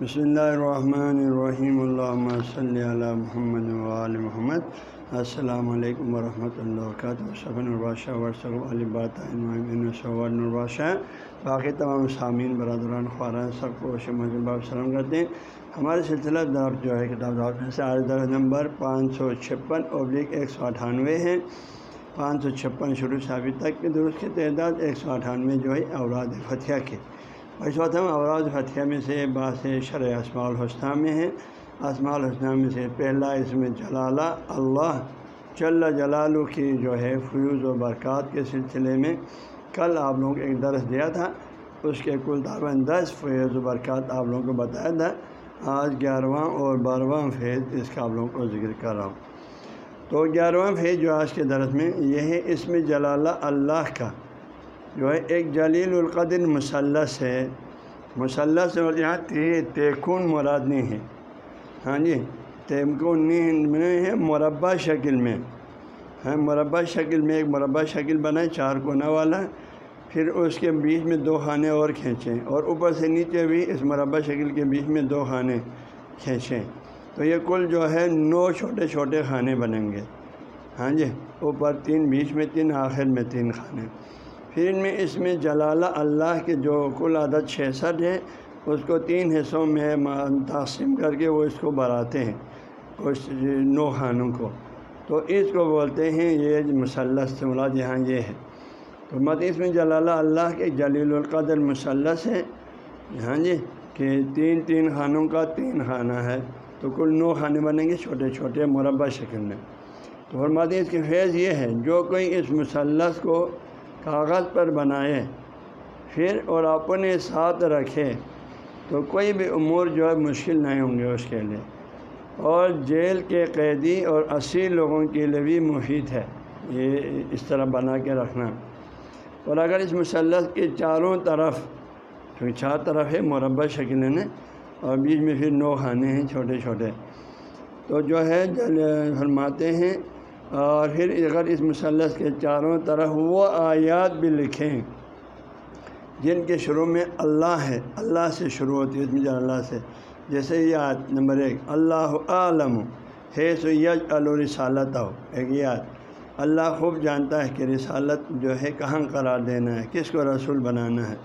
بسم اللہ الرحمن الرحیم اللہ صلی علی محمد وعلی محمد السلام علیکم ورحمۃ اللہ وبرکاتہ صفن الباشہ ورثہ الباشہ باقی تمام سامعین برادران، خواران، سب کو باب سلام کرتے ہیں. ہمارے سلسلہ دار جو ہے، کتاب میں سے آج درخت نمبر پانچ سو چھپن ابلک ایک سو اٹھانوے ہے. پانچ سو چھپن شروع سے ابھی تک کے درست کی تعداد ایک سو اٹھانوے جو ہے اوراد فتح کے اس وقت ہم اوراد فتح میں سے باس شرع اسماع الحسنہ میں ہے۔ اسماع الحسنہ میں سے پہلا اس میں جلالہ، اللہ چل جلالو کی جو ہے فیوز و برکات کے سلسلے میں کل آپ لوگوں کو ایک درس دیا تھا۔ اس کے کل تعاون دس فیض و برکات آپ لوگوں کو بتایا تھا۔ آج گیارہواں اور بارہواں فیض اس کا آپ لوگوں کو ذکر کر رہا ہوں۔ تو گیارہواں فیض جو آج کے درس میں یہ ہے اس میں جلالہ اللہ کا۔ جو ہے، ایک جلیل القدر مثلث ہے۔ مثلث اور یہاں تیکون مراد نہیں ہے۔ ہاں جی تیکون نہیں ہے مربع شکل میں۔ ہاں مربع شکل میں ایک مربع شکل بنائے چار کونا والا۔ پھر اس کے بیچ میں دو خانے اور کھینچیں۔ اور اوپر سے نیچے بھی اس مربع شکل کے بیچ میں دو خانے کھینچیں۔ تو یہ کل جو ہے، نو چھوٹے چھوٹے خانے بنیں گے۔ ہاں جی اوپر تین، بیچ میں تین، آخر میں تین خانے۔ پھر ان میں اس میں جلالہ اللہ کے جو کل عدد چھسٹھ ہے اس کو تین حصوں میں تقسیم کر کے وہ اس کو بڑھاتے ہیں، اس نو خانوں کو۔ تو اس کو بولتے ہیں یہ مثلث مراد یہاں یہ ہے۔ تو مت اس میں جلالہ اللہ کے جلیل القدر مثلث ہے۔ ہاں جی کہ تین تین خانوں کا تین خانہ ہے۔ تو کل نو خانے بنیں گے، چھوٹے چھوٹے مربع شکل میں۔ تو فرماتے اس کی فیض یہ ہے، جو کوئی اس مثلث کو کاغذ پر بنائے پھر اور اپنے ساتھ رکھے تو کوئی بھی امور جو ہے مشکل نہیں ہوں گے اس کے لیے۔ اور جیل کے قیدی اور اسی لوگوں کے لیے بھی مفید ہے۔ یہ اس طرح بنا کے رکھنا۔ اور اگر اس مسلط کے چاروں طرف کیونکہ چار طرف ہے، مربع شکل ہے اور بیچ میں پھر نو خانے ہیں، چھوٹے چھوٹے۔ تو جو ہے فرماتے ہیں اور پھر اگر اس مثلث کے چاروں طرف وہ آیات بھی لکھیں جن کے شروع میں اللہ ہے، اللہ سے شروع ہوتی ہے، اس اللہ سے۔ جیسے یاد نمبر ایک، اللہ عالم ہے سو یج الرسالت ہو ایک یاد اللہ خوب جانتا ہے کہ رسالت جو ہے کہاں قرار دینا ہے، کس کو رسول بنانا ہے۔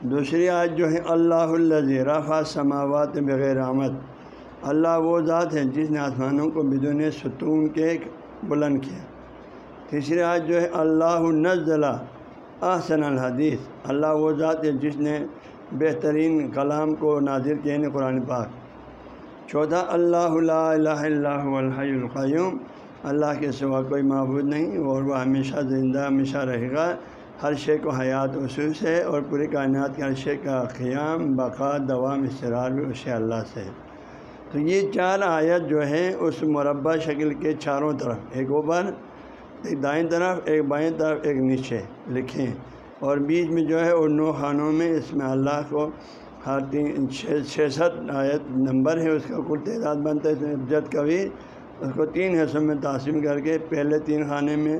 دوسری آج جو ہے، اللہ الزی رفا سماوات بغیر آمد۔ اللہ وہ ذات ہے جس نے آسمانوں کو بدون ستون کے بلند کیا۔ تیسری آج جو ہے، اللہ نزلہ احسن الحدیث۔ اللہ وہ ذات ہے جس نے بہترین کلام کو نازر کیا نے قرآن پاک۔ چوتھا، اللہ الہ اللہ الحی القیوم۔ اللہ کے سوا کوئی معبود نہیں، اور وہ ہمیشہ زندہ، ہمیشہ رہے گا۔ ہر شے کو حیات اسوس ہے، اور پوری کائنات کے ہر شے کا قیام، بقا، دوام استرار بھی اسے اللہ سے ہے۔ تو یہ چار آیت جو ہے اس مربع شکل کے چاروں طرف، ایک اوپر، ایک دائیں طرف، ایک بائیں طرف، ایک نیچے لکھیں۔ اور بیچ میں جو ہے ان نو خانوں میں اس میں اللہ کو ہر تین، چھ آیت نمبر ہے اس کا کل تعداد بنتا ہے اس میں جد کبھی اس کو تین حصوں میں تقسیم کر کے پہلے تین خانے میں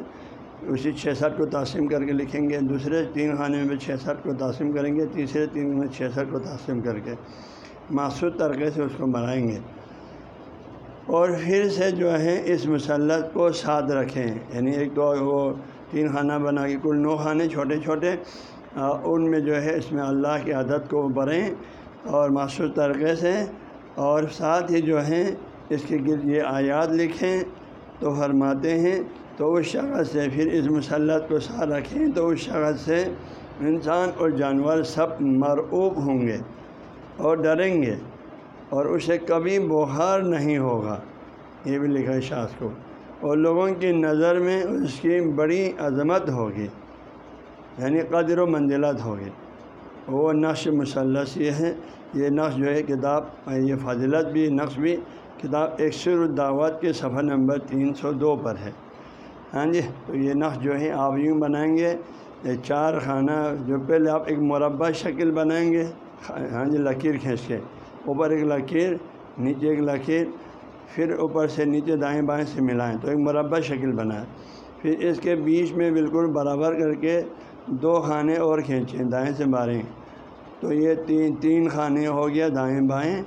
اسی چھ سٹ کو تقسیم کر کے لکھیں گے۔ دوسرے تین خانے میں چھ سٹ کو تقسیم کریں گے۔ تیسرے تین میں چھ سٹ کو تقسیم کر کے۔ مخصوص طریقے سے اس کو بنائیں گے۔ اور پھر سے جو ہے اس مسلط کو ساتھ رکھیں۔ یعنی ایک تو وہ تین خانہ بنا کے، کل نو خانے چھوٹے چھوٹے ان میں جو ہے، اس میں اللہ کی عادت کو بڑھیں اور مخصوص طریقے سے۔ اور ساتھ ہی جو ہیں، اس کے گرد یہ آیات لکھیں، تو فرماتے ہیں، تو اس شخص سے پھر اس مسلط کو ساتھ رکھیں، تو اس شخص سے انسان اور جانور سب مرعوب ہوں گے۔ اور ڈریں گے اور اسے کبھی بخار نہیں ہوگا۔ یہ بھی لکھا ہے شاخ کو۔ اور لوگوں کی نظر میں اس کی بڑی عظمت ہوگی یعنی قدر و منزلت ہوگی۔ وہ نقش مثلث یہ ہے، یہ نقش جو ہے کتاب، یہ فضلت بھی، نقش بھی کتاب اکثر الدعوت کے صفحہ نمبر تین سو دو پر ہے۔ ہاں جی تو یہ نقش جو ہے آپ یوں بنائیں گے، یہ چار خانہ جو پہلے آپ ایک مربع شکل بنائیں گے۔ ہاں جی لکیر کھینچ کے، اوپر ایک لکیر، نیچے ایک لکیر، پھر اوپر سے نیچے دائیں بائیں سے ملائیں، تو ایک مربع شکل بنائیں پھر اس کے بیچ میں بالکل برابر کر کے دو خانے اور کھینچیں، دائیں سے باریں۔ تو یہ تین تین خانے ہو گیا دائیں بائیں۔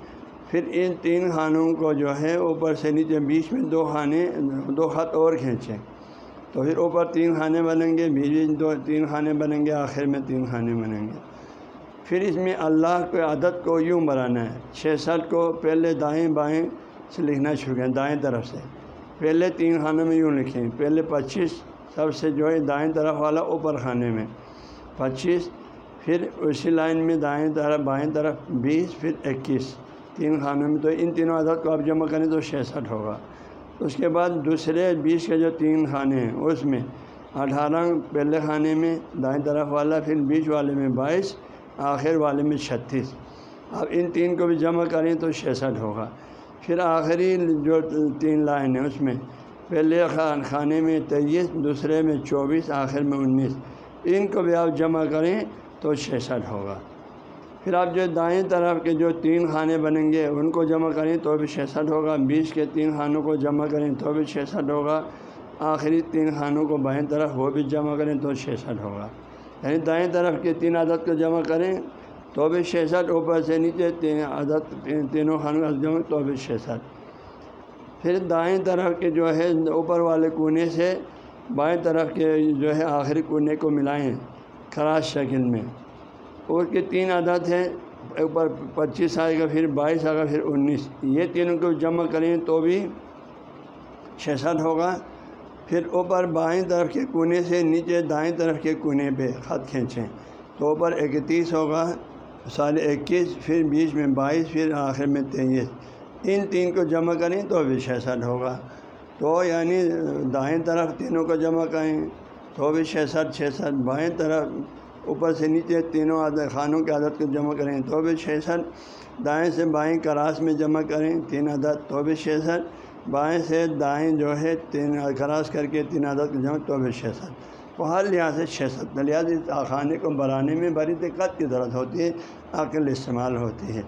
پھر ان تین خانوں کو جو ہے اوپر سے نیچے بیچ میں دو خانے، دو خط اور کھینچیں۔ تو پھر اوپر تین خانے بنیں گے، بیچ بیچ دو، تین خانے بنیں گے، آخر میں تین خانے بنیں گے۔ پھر اس میں اللہ کے عادت کو یوں بنانا ہے۔ چھ سات کو پہلے دائیں بائیں سے لکھنا شروع کریں، دائیں طرف سے۔ پہلے تین خانے میں یوں لکھیں، پہلے پچیس سب سے جو ہے دائیں طرف والا اوپر خانے میں۔ پچیس، پھر اسی لائن میں دائیں طرف، بائیں طرف، بیس، پھر اکیس۔ تین خانوں میں تو ان تینوں عدد کو آپ جمع کریں تو چھسٹھ ہوگا۔ اس کے بعد دوسرے بیس کے جو تین خانے ہیں، اس میں اٹھارہ پہلے خانے میں دائیں طرف والا، پھر بیچ والے میں بائیس۔ آخر والے میں چھتیس۔ اب ان تین کو بھی جمع کریں تو چھسٹھ ہوگا۔ پھر آخری جو تین لائن ہیں اس میں، پہلے خان، خانے میں تیئیس، دوسرے میں چوبیس، آخر میں انیس۔ ان کو بھی آپ جمع کریں تو چھسٹھ ہوگا۔ پھر آپ جو دائیں طرف کے جو تین خانے بنیں گے، ان کو جمع کریں تو بھی چھسٹھ ہوگا۔ بیس کے تین خانوں کو جمع کریں تو بھی چھسٹھ ہوگا۔ آخری تین خانوں کو بائیں طرف وہ بھی جمع کریں تو چھسٹھ ہوگا۔ یعنی دائیں طرف کے تین عادت کو جمع کریں تو بھی چھسٹھ اوپر سے نیچے تین عادت تینوں خانوں کا جمع تو بھی چھسٹھ پھر دائیں طرف کے جو ہے اوپر والے کونے سے بائیں طرف کے جو ہے آخری کونے کو ملائیں خراش شکل میں۔ اور کے تین عادت ہیں، اوپر پچیس آئے گا، پھر بائیس آئے گا، پھر انیس۔ یہ تینوں کو جمع کریں تو بھی چھسٹھ ہوگا۔ پھر اوپر بائیں طرف کے کونے سے نیچے دائیں طرف کے کونے پہ خط کھینچیں۔ تو اوپر اکتیس ہوگا، سال اکیس، پھر بیچ میں بائیس، پھر آخر میں تیئیس ان تین کو جمع کریں تو بھی چھسٹھ ہوگا۔ تو یعنی دائیں طرف تینوں کو جمع کریں تو بھی چھسٹھ چھسٹھ بائیں طرف اوپر سے نیچے تینوں عادت خانوں کی عادت کو جمع کریں تو بھی چھسٹھ دائیں سے بائیں کراس میں جمع کریں تین عادت تو بھی چھسٹھ بائیں سے دائیں جو ہے تین کراس کر کے تین عادت کو جمع تو بھی چھسٹھ تو ہر لحاظ سے چھسٹھ لحاظ اس خانے کو بنانے میں بڑی دقت کی ضرورت ہوتی ہے عقل استعمال ہوتی ہے۔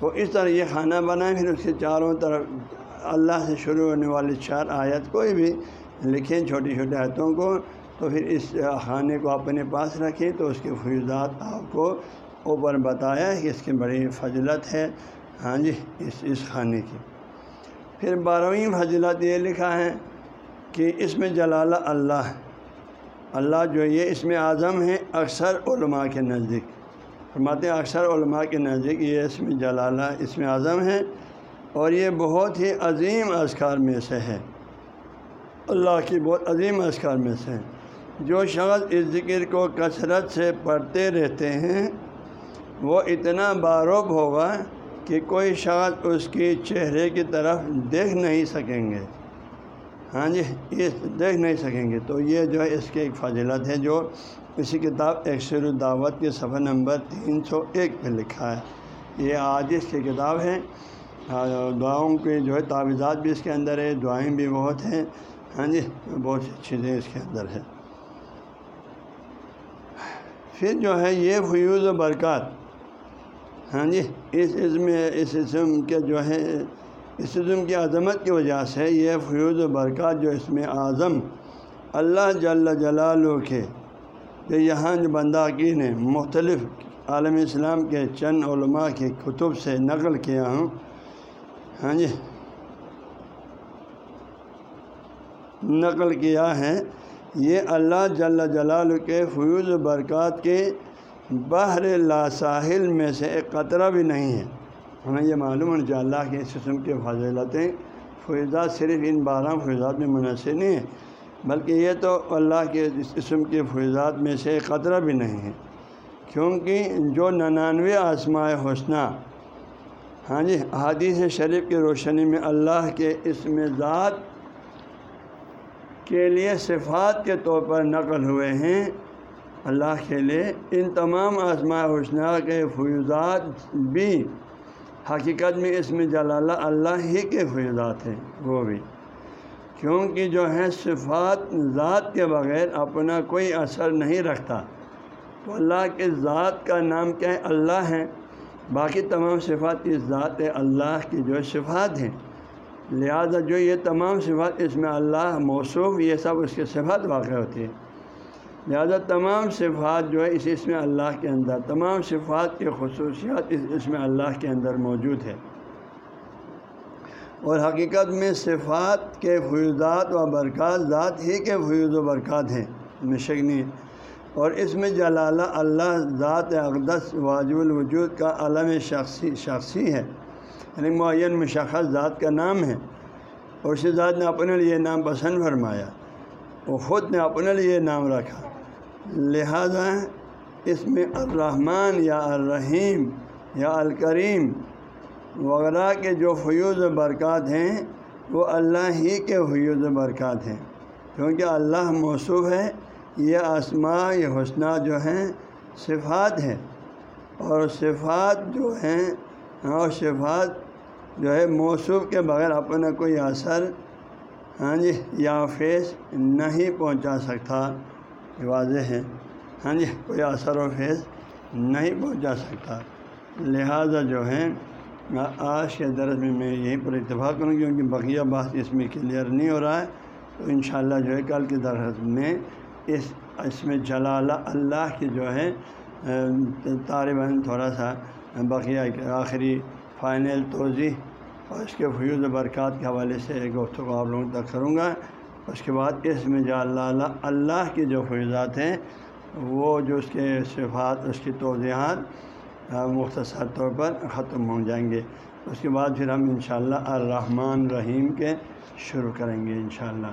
تو اس طرح یہ کھانا بنائیں، پھر اس کے چاروں طرف اللہ سے شروع ہونے والی چار آیت کوئی بھی لکھیں چھوٹی چھوٹی آیتوں کو، تو پھر اس کھانے کو اپنے پاس رکھیں تو اس کے فیوزات آپ کو اوپر بتایا کہ اس کی بڑی فضلت ہے۔ ہاں جی اس اس کھانے کی۔ پھر بارہویں فضلت یہ لکھا ہے کہ اس میں جلالہ اللہ اللہ جو یہ اس میں اعظم ہے اکثر علماء کے نزدیک۔ فرماتے ہیں اکثر علماء کے نزدیک یہ اس میں جلالہ، اس میں اعظم ہے اور یہ بہت ہی عظیم اذکار میں سے ہے۔ اللہ کی بہت عظیم اذکار میں سے ہے۔ جو شخص اس ذکر کو کثرت سے پڑھتے رہتے ہیں وہ اتنا باروب ہوگا کہ کوئی شخص اس کی چہرے کی طرف دیکھ نہیں سکیں گے۔ ہاں جی یہ دیکھ نہیں سکیں گے۔ تو یہ جو ہے، اس کی ایک فضلت ہے، جو اسی کتاب اکثر الدعوت کے صفحہ نمبر تین سو ایک پہ لکھا ہے۔ یہ عادث کی کتاب ہے۔ دعاؤں کے جو ہے، تعویذات بھی اس کے اندر ہے دعائیں بھی بہت ہیں۔ ہاں جی بہت سی چیزیں اس کے اندر ہے پھر جو ہے، یہ فیوز و برکات۔ ہاں جی اس عزم اس عزم کے جو ہے، اس عزم کی عظمت کی وجہ سے یہ فیوز و برکات جو اس میں اعظم اللہ جل جلال کے، کہ یہاں جو بندہ کی نے مختلف عالم اسلام کے چند علماء کے کتب سے نقل کیا ہوں۔ ہاں جی۔ نقل کیا ہے، یہ اللہ جل جلال کے فیوز برکات کے بحر لا ساحل میں سے ایک قطرہ بھی نہیں ہے۔ ہمیں یہ معلوم ہے کہ اللہ کے اس قسم کے فضلتیں فیضات صرف ان بارہ فیضات میں منحصر نہیں ہیں، بلکہ یہ تو اللہ کے اس قسم کے فیضات میں سے ایک قطرہ بھی نہیں ہے۔ کیونکہ جو ننانوے آسمائے حسنہ ہاں جی حادیث شریف کی روشنی میں اللہ کے اس میں ذات کے لیے صفات کے طور پر نقل ہوئے ہیں اللہ کے لیے ان تمام آزما حسنہ کے فیوزات بھی حقیقت میں اس میں جلالہ اللہ ہی کے فیوزات ہیں، وہ بھی۔ کیونکہ جو ہے صفات ذات کے بغیر اپنا کوئی اثر نہیں رکھتا۔ تو اللہ کے ذات کا نام کیا ہے؟ اللہ ہے۔ باقی تمام صفات اس ذات اللہ کی جو صفات ہیں۔ لہذا جو یہ تمام صفات اس میں اللہ موصوف، یہ سب اس کے صفات واقع ہوتی ہے لہٰذا تمام صفات جو ہے اس اس میں اللہ کے اندر، تمام صفات کی خصوصیات اس اس میں اللہ کے اندر موجود ہے۔ اور حقیقت میں صفات کے فیوزات و برکات ذات ہی کے فیوز و برکات ہیں مشگنی اور اس میں جلالہ اللہ، ذات اقدس، واجب الوجود کا علم شخصی شخصی ہے۔ یعنی معین، مشخص ذات کا نام ہے۔ اور اسی ذات نے اپنے لیے نام پسند فرمایا۔ وہ خود نے اپنے لیے نام رکھا۔ لہذا اس میں الرحمن یا الرحیم یا الکریم، وغیرہ کے جو فیوز و برکات ہیں، وہ اللہ ہی کے فیوز و برکات ہیں۔ کیونکہ اللہ موصوف ہے، یہ آسماں یہ حسنہ جو ہیں، صفات ہیں۔ اور صفات جو ہیں، اور صفات جو ہے، موصوف کے بغیر اپنا کوئی اثر ہاں جی یا فیض نہیں پہنچا سکتا۔ واضح ہے ہاں جی کوئی اثر و فیض نہیں پہنچا سکتا۔ لہذا جو ہے آج کے درس میں میں یہیں پر اتفاق کروں کیونکہ بقیہ بات اس میں کلیئر نہیں ہو رہا ہے۔ تو انشاءاللہ جو ہے، کل کے درس میں اس اس میں جلالہ اللہ کی جو ہے طالباً تھوڑا سا بقیہ آخری فائنل توضیح اور اس کے فیوز و برکات کے حوالے سے گفتگو آپ لوگوں تک کروں گا۔ اس کے بعد اس میں جو اللہ اللہ کی جو فیضات ہیں، وہ جو اس کے صفات، اس کی توضیحات مختصر طور پر ختم ہو جائیں گے۔ اس کے بعد پھر ہم انشاءاللہ الرحمن رحیم کے شروع کریں گے انشاءاللہ۔